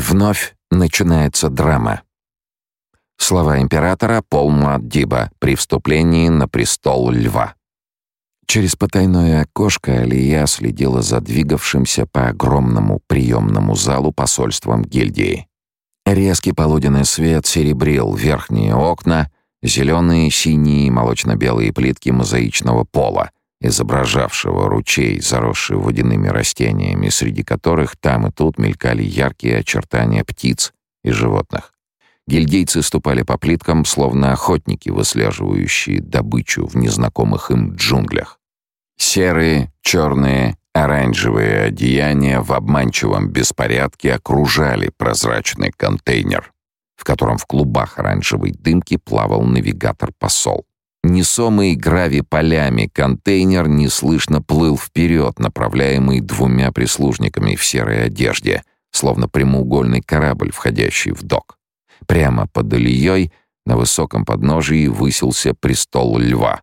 вновь начинается драма. Слова императора Пол Маддиба при вступлении на престол льва. Через потайное окошко Алия следила за двигавшимся по огромному приемному залу посольством гильдии. Резкий полуденный свет серебрил верхние окна, зеленые, синие и молочно-белые плитки мозаичного пола, изображавшего ручей, заросший водяными растениями, среди которых там и тут мелькали яркие очертания птиц и животных. Гильдейцы ступали по плиткам, словно охотники, выслеживающие добычу в незнакомых им джунглях. Серые, черные, оранжевые одеяния в обманчивом беспорядке окружали прозрачный контейнер, в котором в клубах оранжевой дымки плавал навигатор-посол. Несомый грави полями контейнер неслышно плыл вперед, направляемый двумя прислужниками в серой одежде, словно прямоугольный корабль, входящий в док. Прямо под Ильей на высоком подножии высился престол льва.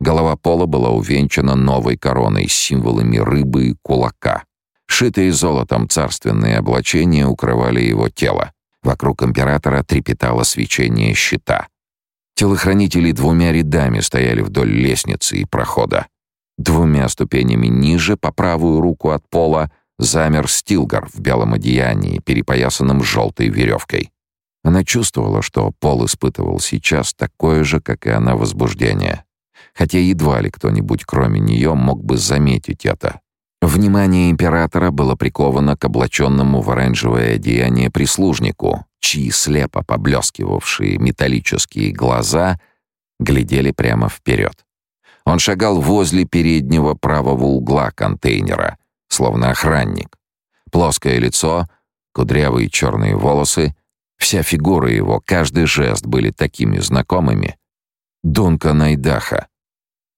Голова пола была увенчана новой короной с символами рыбы и кулака. Шитые золотом царственные облачения укрывали его тело. Вокруг императора трепетало свечение щита. Телохранители двумя рядами стояли вдоль лестницы и прохода. Двумя ступенями ниже, по правую руку от пола, замер Стилгар в белом одеянии, перепоясанном желтой веревкой. Она чувствовала, что Пол испытывал сейчас такое же, как и она, возбуждение. Хотя едва ли кто-нибудь, кроме нее, мог бы заметить это. Внимание императора было приковано к облаченному в оранжевое одеяние прислужнику, чьи слепо поблескивавшие металлические глаза глядели прямо вперед. Он шагал возле переднего правого угла контейнера, словно охранник. Плоское лицо, кудрявые черные волосы — Вся фигура его, каждый жест были такими знакомыми. Дунка Найдаха.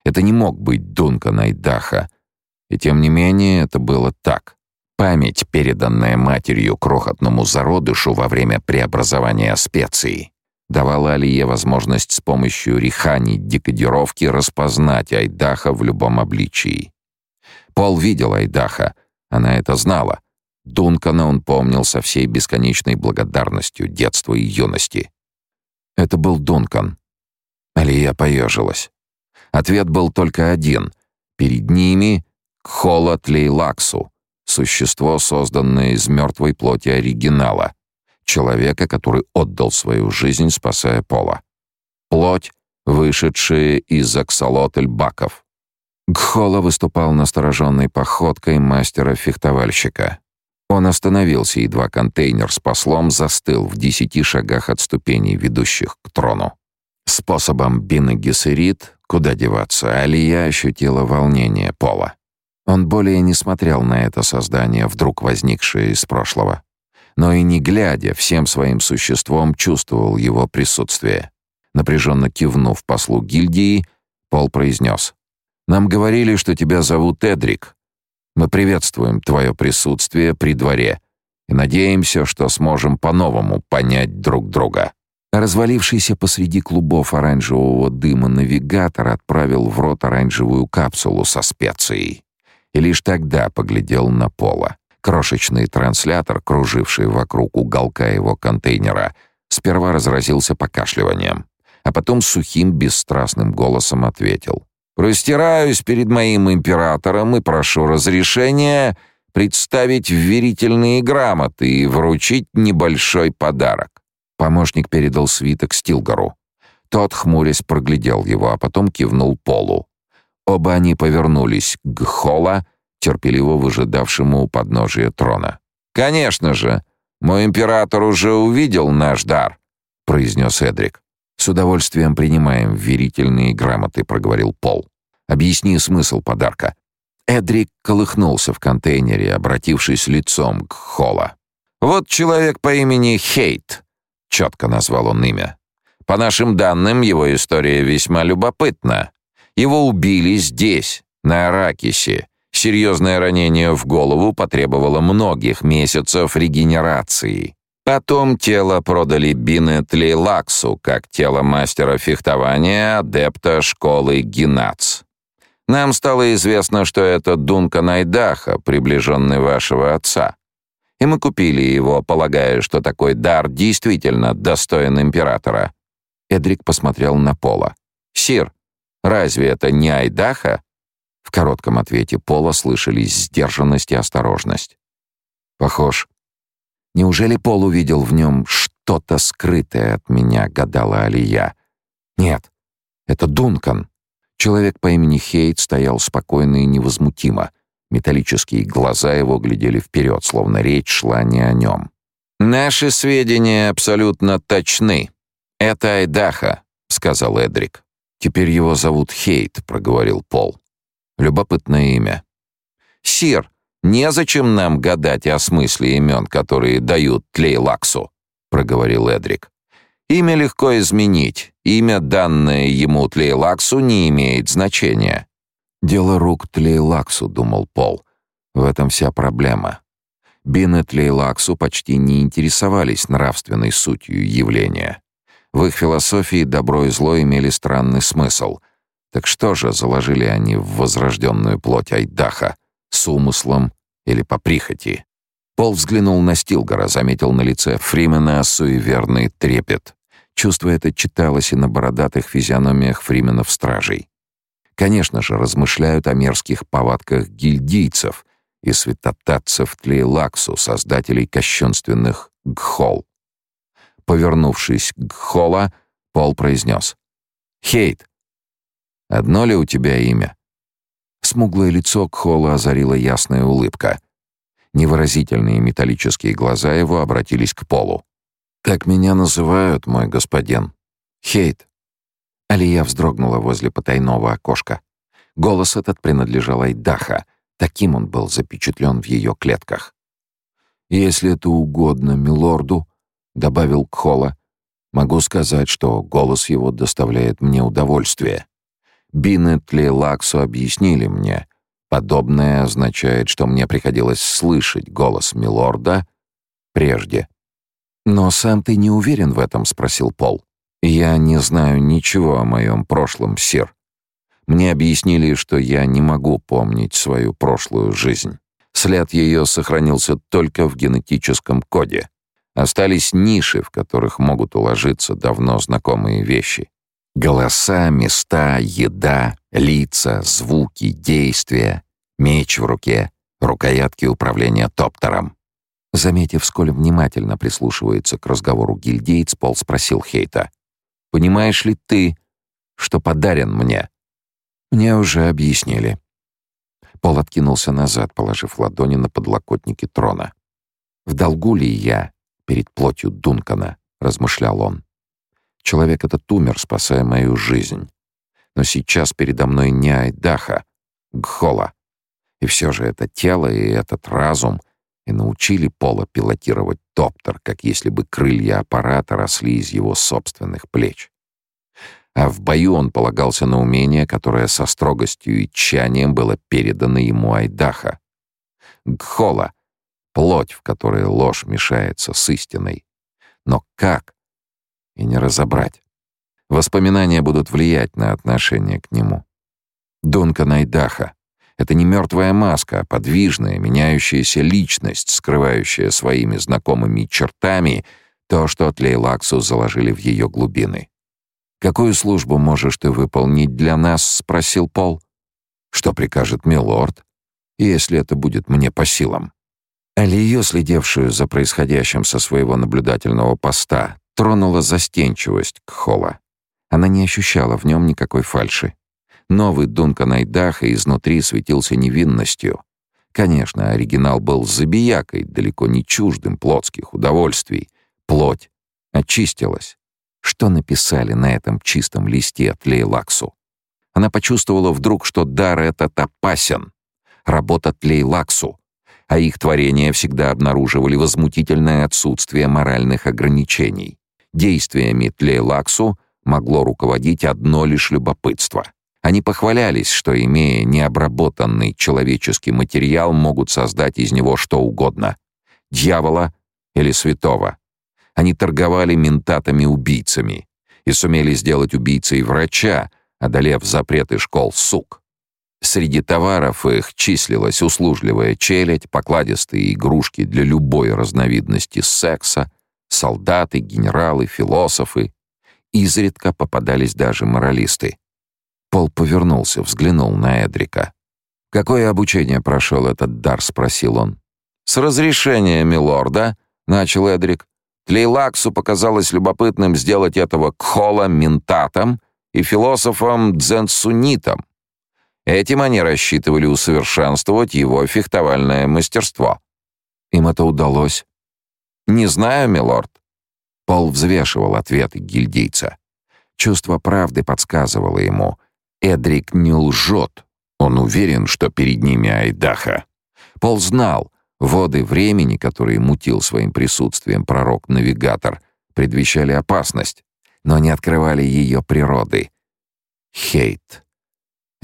Это не мог быть Дунка Найдаха. И тем не менее это было так. Память, переданная матерью крохотному зародышу во время преобразования специй, давала Алие возможность с помощью рихани декодировки распознать Айдаха в любом обличии. Пол видел Айдаха, она это знала, Дункана он помнил со всей бесконечной благодарностью детства и юности. Это был Дункан. Алия поежилась. Ответ был только один. Перед ними Кхола Тлейлаксу, существо, созданное из мертвой плоти оригинала, человека, который отдал свою жизнь, спасая Пола. Плоть, вышедшая из аксолотль-баков. Гхола выступал настороженной походкой мастера-фехтовальщика. Он остановился, едва контейнер с послом застыл в десяти шагах от ступеней, ведущих к трону. Способом Бина Гессерит, куда деваться, Алия ощутила волнение Пола. Он более не смотрел на это создание, вдруг возникшее из прошлого. Но и не глядя, всем своим существом чувствовал его присутствие. Напряженно кивнув послу гильдии, Пол произнес. «Нам говорили, что тебя зовут Эдрик. Мы приветствуем твое присутствие при дворе и надеемся, что сможем по-новому понять друг друга». Развалившийся посреди клубов оранжевого дыма навигатор отправил в рот оранжевую капсулу со специей. И лишь тогда поглядел на Пола. Крошечный транслятор, круживший вокруг уголка его контейнера, сперва разразился покашливанием, а потом сухим, бесстрастным голосом ответил. Простираюсь перед моим императором и прошу разрешения представить вверительные грамоты и вручить небольшой подарок. Помощник передал свиток Стилгару. Тот, хмурясь, проглядел его, а потом кивнул Полу. Оба они повернулись к Холла, терпеливо выжидавшему у подножия трона. «Конечно же, мой император уже увидел наш дар», — произнес Эдрик. «С удовольствием принимаем верительные грамоты», — проговорил Пол. «Объясни смысл подарка». Эдрик колыхнулся в контейнере, обратившись лицом к Холла. «Вот человек по имени Хейт», — четко назвал он имя. «По нашим данным, его история весьма любопытна. Его убили здесь, на Аракисе. Серьезное ранение в голову потребовало многих месяцев регенерации. Потом тело продали Бинет Лаксу как тело мастера фехтования, адепта школы Гинац. Нам стало известно, что это Дунка Найдаха, приближенный вашего отца. и мы купили его, полагая, что такой дар действительно достоин императора». Эдрик посмотрел на Пола. «Сир, разве это не Айдаха?» В коротком ответе Пола слышались сдержанность и осторожность. «Похож. Неужели Пол увидел в нем что-то скрытое от меня?» — гадала Алия. «Нет, это Дункан». Человек по имени Хейт стоял спокойно и невозмутимо. Металлические глаза его глядели вперед, словно речь шла не о нем. «Наши сведения абсолютно точны. Это Айдаха», — сказал Эдрик. «Теперь его зовут Хейт», — проговорил Пол. «Любопытное имя». «Сир, незачем нам гадать о смысле имен, которые дают Тлейлаксу», — проговорил Эдрик. «Имя легко изменить. Имя, данное ему Тлейлаксу, не имеет значения. «Дело рук Тлейлаксу», — думал Пол. «В этом вся проблема». Бин и Тлейлаксу почти не интересовались нравственной сутью явления. В их философии добро и зло имели странный смысл. Так что же заложили они в возрожденную плоть Айдаха? С умыслом или по прихоти? Пол взглянул на Стилгора, заметил на лице Фримена суеверный трепет. Чувство это читалось и на бородатых физиономиях Фрименов-стражей. Конечно же, размышляют о мерзких повадках гильдийцев и святотатцев Тлейлаксу, создателей кощунственных гхол. Повернувшись к гхола, Пол произнес. «Хейт, одно ли у тебя имя?» Смуглое лицо Гхола озарила ясная улыбка. Невыразительные металлические глаза его обратились к Полу. «Так меня называют, мой господин. Хейт. Алия вздрогнула возле потайного окошка. Голос этот принадлежал Айдаха. Таким он был запечатлен в ее клетках. «Если это угодно милорду», — добавил Кхола, — «могу сказать, что голос его доставляет мне удовольствие. Бинет ли Лаксу объяснили мне. Подобное означает, что мне приходилось слышать голос милорда прежде». «Но сам ты не уверен в этом?» — спросил Пол. «Я не знаю ничего о моем прошлом, сир. Мне объяснили, что я не могу помнить свою прошлую жизнь. След ее сохранился только в генетическом коде. Остались ниши, в которых могут уложиться давно знакомые вещи. Голоса, места, еда, лица, звуки, действия, меч в руке, рукоятки управления топтером. Заметив, сколь внимательно прислушивается к разговору гильдейц, Пол спросил Хейта. Понимаешь ли ты, что подарен мне? Мне уже объяснили. Пол откинулся назад, положив ладони на подлокотники трона. В долгу ли я перед плотью Дункана, размышлял он. Человек этот умер, спасая мою жизнь. Но сейчас передо мной не Айдаха, Гхола. И все же это тело и этот разум и научили Пола пилотировать топтер, как если бы крылья аппарата росли из его собственных плеч. А в бою он полагался на умение, которое со строгостью и тщанием было передано ему Айдаха. Гхола — плоть, в которой ложь мешается с истиной. Но как? И не разобрать. Воспоминания будут влиять на отношение к нему. Дункан Айдаха это не мертвая маска, а подвижная, меняющаяся личность, скрывающая своими знакомыми чертами то, что от Лейлаксу заложили в ее глубины. «Какую службу можешь ты выполнить для нас?» — спросил Пол. «Что прикажет милорд, если это будет мне по силам?» Алию, следевшую за происходящим со своего наблюдательного поста, тронула застенчивость Кхола. Она не ощущала в нем никакой фальши. Новый Дункан Айдаха изнутри светился невинностью. Конечно, оригинал был забиякой, далеко не чуждым плотских удовольствий. Плоть очистилась. Что написали на этом чистом листе от Лейлаксу? Она почувствовала вдруг, что дар этот опасен. Работа Тлейлаксу, а их творения всегда обнаруживали возмутительное отсутствие моральных ограничений. Действиями Тлейлаксу могло руководить одно лишь любопытство — они похвалялись, что, имея необработанный человеческий материал, могут создать из него что угодно — дьявола или святого. Они торговали ментатами-убийцами и сумели сделать убийцей врача, одолев запреты школ сук. Среди товаров их числилась услужливая челядь, покладистые игрушки для любой разновидности секса, солдаты, генералы, философы. Изредка попадались даже моралисты. Пол повернулся, взглянул на Эдрика. «Какое обучение прошел этот дар?» — спросил он. «С разрешения милорда», — начал Эдрик. Тлейлаксу показалось любопытным сделать этого Кхола ментатом и философом дзенсунитом. Этим они рассчитывали усовершенствовать его фехтовальное мастерство. Им это удалось. «Не знаю, милорд». Пол взвешивал ответы гильдейца. Чувство правды подсказывало ему. Эдрик не лжет. Он уверен, что перед ними Айдаха. Пол знал, воды времени, которые мутил своим присутствием пророк-навигатор, предвещали опасность, но не открывали ее природы. Хейт.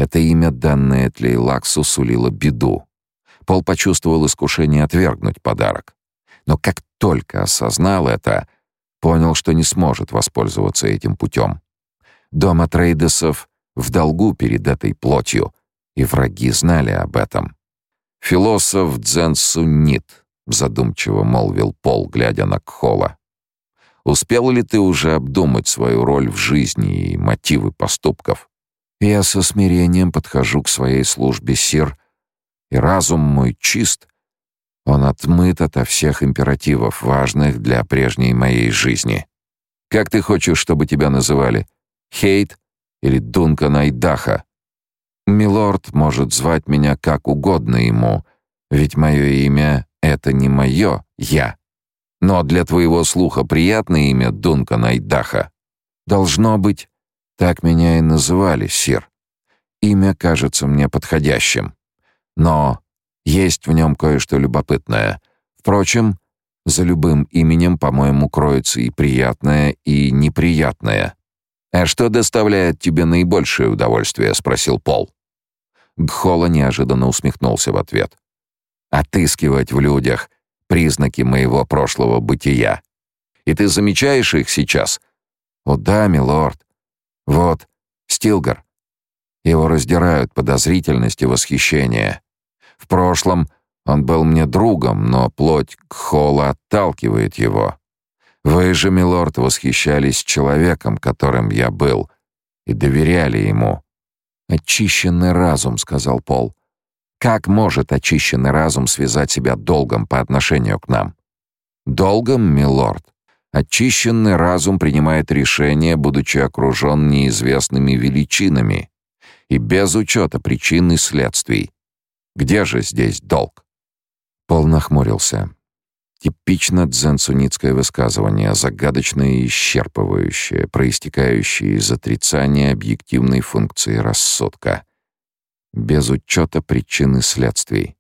Это имя, данное Тлейлаксу, сулило беду. Пол почувствовал искушение отвергнуть подарок. Но как только осознал это, понял, что не сможет воспользоваться этим путем. Дом Атрейдесов в долгу перед этой плотью, и враги знали об этом. «Философ Дзен Суннит», — задумчиво молвил Пол, глядя на Кхола. «Успел ли ты уже обдумать свою роль в жизни и мотивы поступков?» «Я со смирением подхожу к своей службе, сир, и разум мой чист, он отмыт ото всех императивов, важных для прежней моей жизни. Как ты хочешь, чтобы тебя называли? Хейт или Дункан Айдаха? Милорд может звать меня как угодно ему, ведь мое имя — это не мое «я». Но для твоего слуха приятное имя Дункан Айдаха. Должно быть, так меня и называли, сир. Имя кажется мне подходящим. Но есть в нем кое-что любопытное. Впрочем, за любым именем, по-моему, кроется и приятное, и неприятное. «А что доставляет тебе наибольшее удовольствие?» — спросил Пол. Гхола неожиданно усмехнулся в ответ. «Отыскивать в людях признаки моего прошлого бытия. И ты замечаешь их сейчас?» «О да, милорд. Вот, Стилгар. Его раздирают подозрительность и восхищение. В прошлом он был мне другом, но плоть Кхола отталкивает его. Вы же, милорд, восхищались человеком, которым я был, и доверяли ему. Очищенный разум, сказал Пол. Как может очищенный разум связать себя долгом по отношению к нам? Долгом, милорд. Очищенный разум принимает решения, будучи окружен неизвестными величинами и без учета причин и следствий. Где же здесь долг? Пол нахмурился. Типично дзенцуницкое высказывание, загадочное и исчерпывающее, проистекающее из отрицания объективной функции рассудка. Без учета причин и следствий.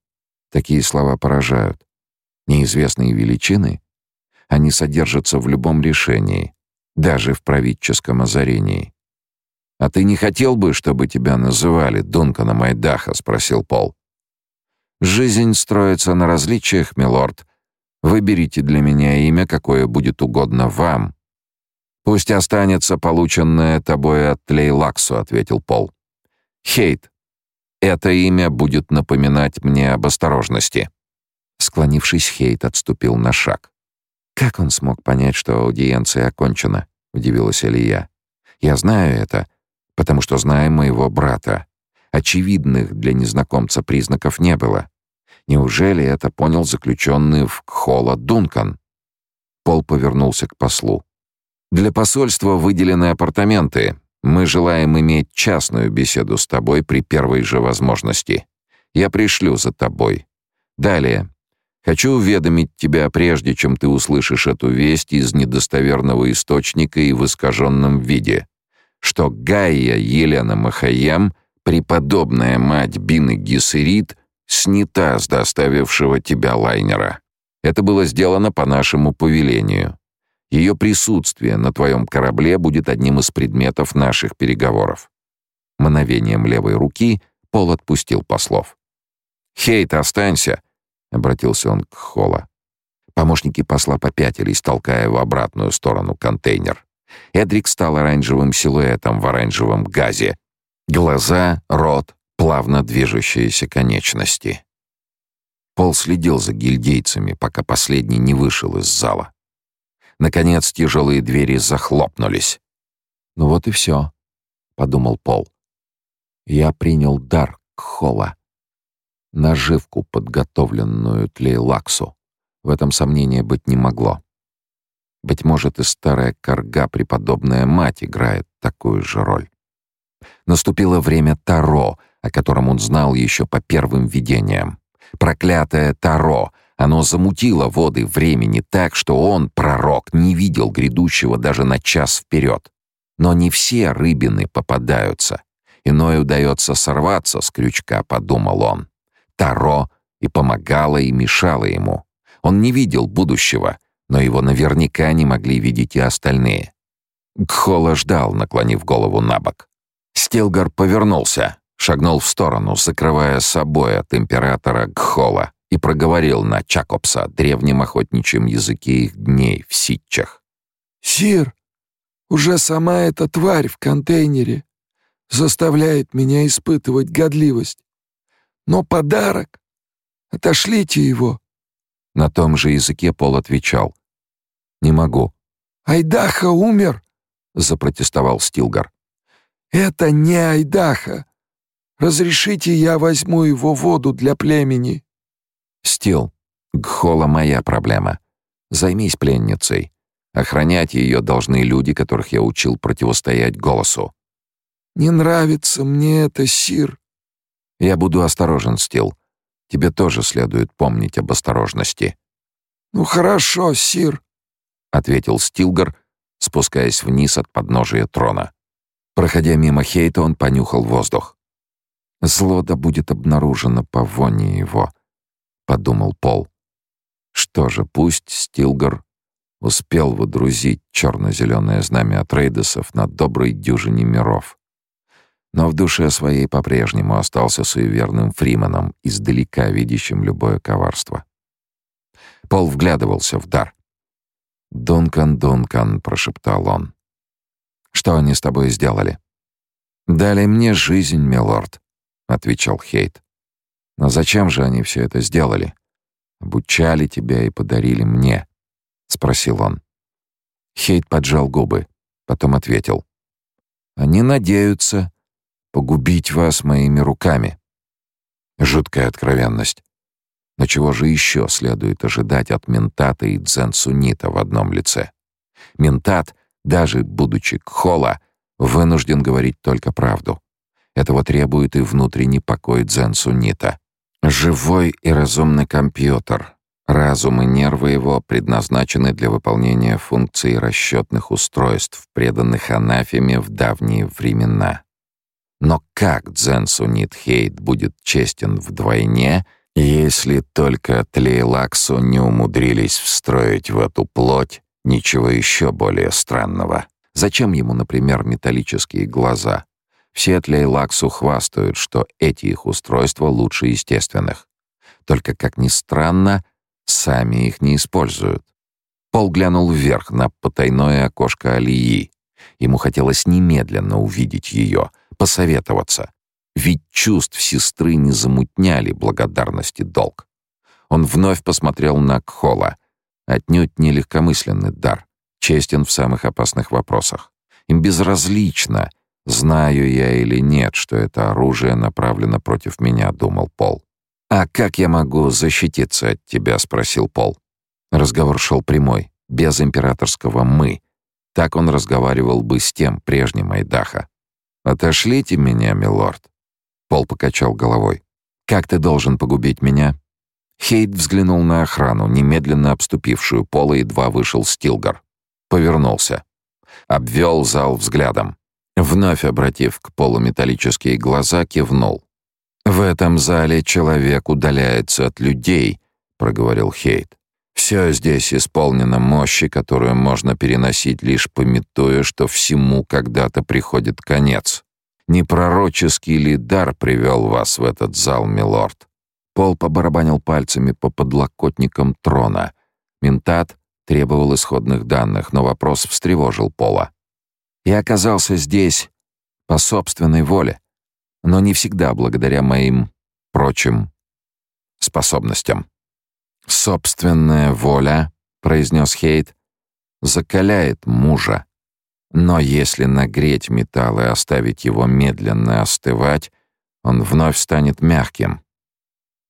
Такие слова поражают. Неизвестные величины? Они содержатся в любом решении, даже в правительском озарении. «А ты не хотел бы, чтобы тебя называли Дунканом Айдаха?» — спросил Пол. Жизнь строится на различиях, милорд. Выберите для меня имя, какое будет угодно вам. Пусть останется полученное тобой от Лейлаксу, ответил Пол. Хейт. Это имя будет напоминать мне об осторожности. Склонившись, Хейт отступил на шаг. Как он смог понять, что аудиенция окончена? удивилась Элия. Я знаю это, потому что знаю моего брата. Очевидных для незнакомца признаков не было. Неужели это понял заключенный в Кхола Дункан? Пол повернулся к послу. Для посольства выделены апартаменты. Мы желаем иметь частную беседу с тобой при первой же возможности. Я пришлю за тобой. Далее. Хочу уведомить тебя, прежде чем ты услышишь эту весть из недостоверного источника и в искаженном виде, что Гайя Елена Махаям, преподобная мать Бины Гессерит, снята с доставившего тебя лайнера. Это было сделано по нашему повелению. Ее присутствие на твоем корабле будет одним из предметов наших переговоров. Мановением левой руки Пол отпустил послов. «Хейт, останься!» — обратился он к Холла. Помощники посла попятились, толкая в обратную сторону контейнер. Эдрик стал оранжевым силуэтом в оранжевом газе. Глаза, рот, плавно движущиеся конечности. Пол следил за гильдейцами, пока последний не вышел из зала. Наконец тяжелые двери захлопнулись. «Ну вот и все», — подумал Пол. «Я принял дар Кхола, наживку, подготовленную Тлейлаксу. В этом сомнения быть не могло. Быть может, и старая корга, преподобная мать, играет такую же роль. Наступило время Таро, о котором он знал еще по первым видениям. Проклятое Таро! Оно замутило воды времени так, что он, пророк, не видел грядущего даже на час вперед. Но не все рыбины попадаются. Иной удается сорваться с крючка, подумал он. Таро и помогало, и мешало ему. Он не видел будущего, но его наверняка не могли видеть и остальные. Гхола ждал, наклонив голову на бок. Стилгар повернулся, шагнул в сторону, закрывая собой от императора Гхола, и проговорил на Чакопса, древнем охотничьем языке их дней в Ситчах. «Сир, уже сама эта тварь в контейнере заставляет меня испытывать годливость. Но подарок... Отошлите его. На том же языке Пол отвечал. «Не могу». «Айдаха умер!» — запротестовал Стилгар. «Это не Айдаха. Разрешите, я возьму его воду для племени». «Стил, Гхола моя проблема. Займись пленницей. Охранять ее должны люди, которых я учил противостоять голосу». «Не нравится мне это, Сир». «Я буду осторожен, Стил. Тебе тоже следует помнить об осторожности». «Ну хорошо, сир», — ответил Стилгар, спускаясь вниз от подножия трона. Проходя мимо Хейта, он понюхал воздух. «Зло да будет обнаружено по воне его», — подумал Пол. Что же, пусть Стилгар успел водрузить черно-зеленое знамя от Рейдесов на доброй дюжине миров но в душе своей по-прежнему остался суеверным Фриманом, издалека видящим любое коварство. Пол вглядывался в дар. «Дункан, Дункан», — прошептал он. «Что они с тобой сделали?» «Дали мне жизнь, милорд», — отвечал Хейт. «Но зачем же они все это сделали? Обучали тебя и подарили мне?» — спросил он. Хейт поджал губы, потом ответил. «Они надеются, погубить вас моими руками. Жуткая откровенность. Но чего же еще следует ожидать от ментата и дзен-сунита в одном лице? Ментат, даже будучи кхола, вынужден говорить только правду. Этого требует и внутренний покой дзен-сунита. Живой и разумный компьютер. Разум и нервы его предназначены для выполнения функций расчетных устройств, преданных анафеме в давние времена. Но как Дзен Сунит Хейт будет честен вдвойне, если только Тлейлаксу не умудрились встроить в эту плоть ничего еще более странного? Зачем ему, например, металлические глаза? Все Тлейлаксу хвастают, что эти их устройства лучше естественных. Только, как ни странно, сами их не используют. Пол глянул вверх на потайное окошко Алии. Ему хотелось немедленно увидеть ее — посоветоваться. Ведь чувств сестры не замутняли благодарности долг. Он вновь посмотрел на Кхола. Отнюдь не легкомысленный дар, честен в самых опасных вопросах. Им безразлично, знаю я или нет, что это оружие направлено против меня, думал Пол. «А как я могу защититься от тебя?» — спросил Пол. Разговор шел прямой, без императорского «мы». Так он разговаривал бы с тем прежним Айдаха. «Отошлите меня, милорд». Пол покачал головой. «Как ты должен погубить меня?» Хейт взглянул на охрану, немедленно обступившую Пола, едва вышел Стилгар. Повернулся. Обвел зал взглядом. Вновь обратив к Полу металлические глаза, кивнул. «В этом зале человек удаляется от людей», — проговорил Хейт. Все здесь исполнено мощи, которую можно переносить лишь пометуя, что всему когда-то приходит конец. Не пророческий ли дар привел вас в этот зал, милорд? Пол побарабанил пальцами по подлокотникам трона. Ментат требовал исходных данных, но вопрос встревожил Пола. «Я оказался здесь по собственной воле. но не всегда благодаря моим прочим способностям. «Собственная воля», — произнес Хейт, — «закаляет мужа. Но если нагреть металл и оставить его медленно остывать, он вновь станет мягким.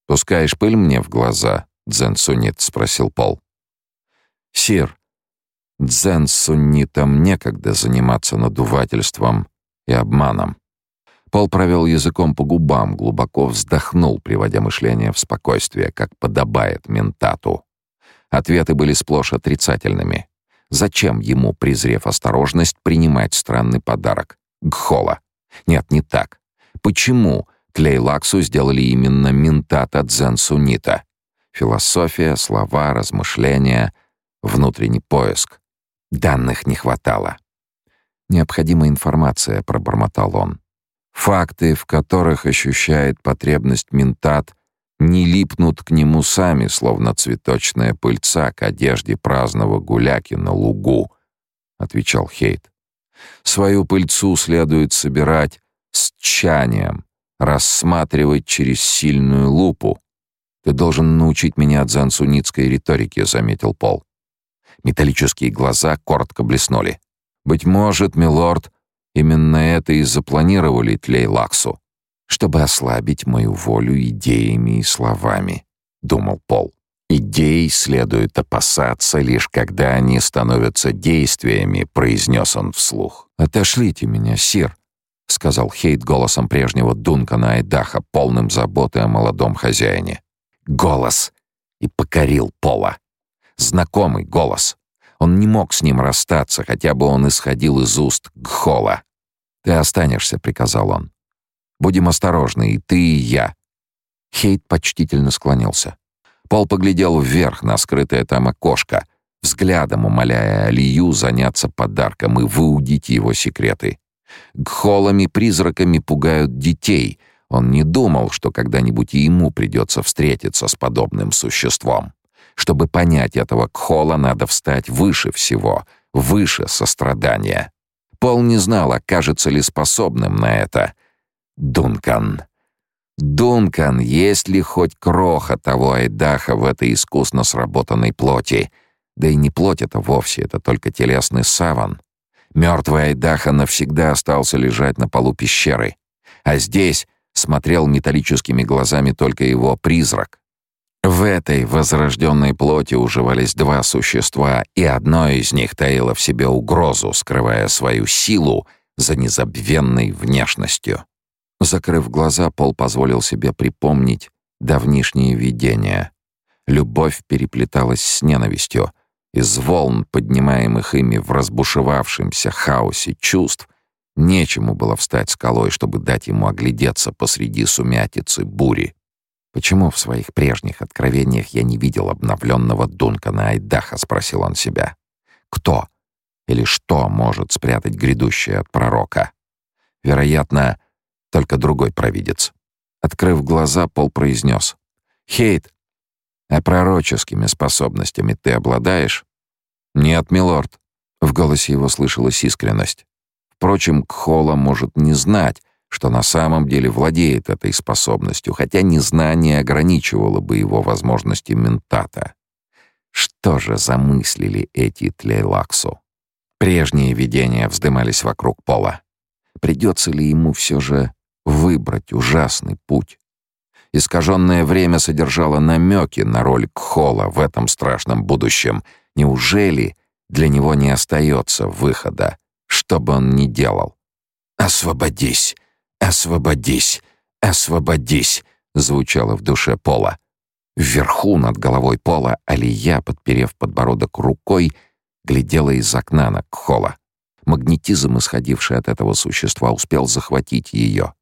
«Пускаешь пыль мне в глаза?» — Дзен Сунит спросил Пол. «Сир, Дзен Суннитам некогда заниматься надувательством и обманом». Пол провел языком по губам, глубоко вздохнул, приводя мышление в спокойствие, как подобает ментату. Ответы были сплошь отрицательными. Зачем ему, презрев осторожность, принимать странный подарок? Гхола. Нет, не так. Почему Тлейлаксу сделали именно ментата дзен-сунита? Философия, слова, размышления, внутренний поиск. Данных не хватало. «Необходима информация», — пробормотал он. «Факты, в которых ощущает потребность ментат, не липнут к нему сами, словно цветочная пыльца к одежде праздного гуляки на лугу», — отвечал Хейт. «Свою пыльцу следует собирать с тщанием, рассматривать через сильную лупу. Ты должен научить меня дзансуницкой риторике, заметил Пол. Металлические глаза коротко блеснули. Быть может, милорд, именно это и запланировали Тлейлаксу, чтобы ослабить мою волю идеями и словами, думал Пол. Идей следует опасаться лишь когда они становятся действиями, произнес он вслух. Отошлите меня, сир, — сказал Хейт голосом прежнего Дункана Айдаха, полным заботы о молодом хозяине. Голос и покорил Пола. Знакомый голос. Он не мог с ним расстаться, хотя бы он исходил из уст Гхола. «Ты останешься», — приказал он. «Будем осторожны, и ты, и я». Хейт почтительно склонился. Пол поглядел вверх на скрытое там окошко, взглядом умоляя Алию заняться подарком и выудить его секреты. Гхолами-призраками пугают детей. Он не думал, что когда-нибудь и ему придется встретиться с подобным существом. Чтобы понять этого Кхола, надо встать выше всего, выше сострадания. Пол не знал, окажется ли способным на это. Дункан. Дункан, есть ли хоть кроха того Айдаха в этой искусно сработанной плоти? Да и не плоть это вовсе, это только телесный саван. Мертвый Айдаха навсегда остался лежать на полу пещеры, а здесь смотрел металлическими глазами только его призрак. В этой возрожденной плоти уживались два существа, и одно из них таило в себе угрозу, скрывая свою силу за незабвенной внешностью. Закрыв глаза, Пол позволил себе припомнить давнишние видения. Любовь переплеталась с ненавистью — из волн, поднимаемых ими в разбушевавшемся хаосе чувств, нечему было встать скалой, чтобы дать ему оглядеться посреди сумятицы бури. «Почему в своих прежних откровениях я не видел обновленного Дункана Айдаха?» — спросил он себя. «Кто или что может спрятать грядущее от пророка?» Вероятно, только другой провидец. Открыв глаза, Пол произнес. «Хейт, а пророческими способностями ты обладаешь? Нет, милорд. В голосе его слышалась искренность. Впрочем, Кхола может не знать, что на самом деле владеет этой способностью, хотя незнание ограничивало бы его возможности ментата. Что же замыслили эти Тлейлаксу? Прежние видения вздымались вокруг пола. Придется ли ему все же выбрать ужасный путь? Искаженное время содержало намеки на роль Кхола в этом страшном будущем. Неужели для него не остается выхода, что бы он ни делал? «Освободись! Освободись! Освободись!» звучало в душе Пола. Вверху над головой Пола Алия, подперев подбородок рукой, глядела из окна на Кхола. Магнетизм, исходивший от этого существа, успел захватить ее.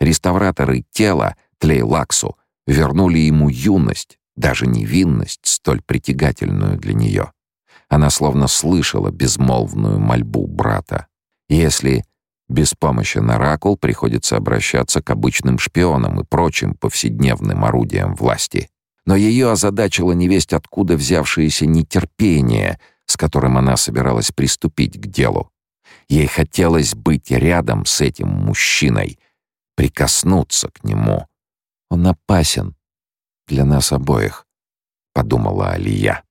Реставраторы тела — Тлейлаксу вернули ему юность, даже невинность, столь притягательную для нее. Она словно слышала безмолвную мольбу брата. Если без помощи Наракул приходится обращаться к обычным шпионам и прочим повседневным орудиям власти. Но ее озадачило невесть откуда взявшееся нетерпение, с которым она собиралась приступить к делу. Ей хотелось быть рядом с этим мужчиной, прикоснуться к нему. Он опасен для нас обоих, подумала Алия.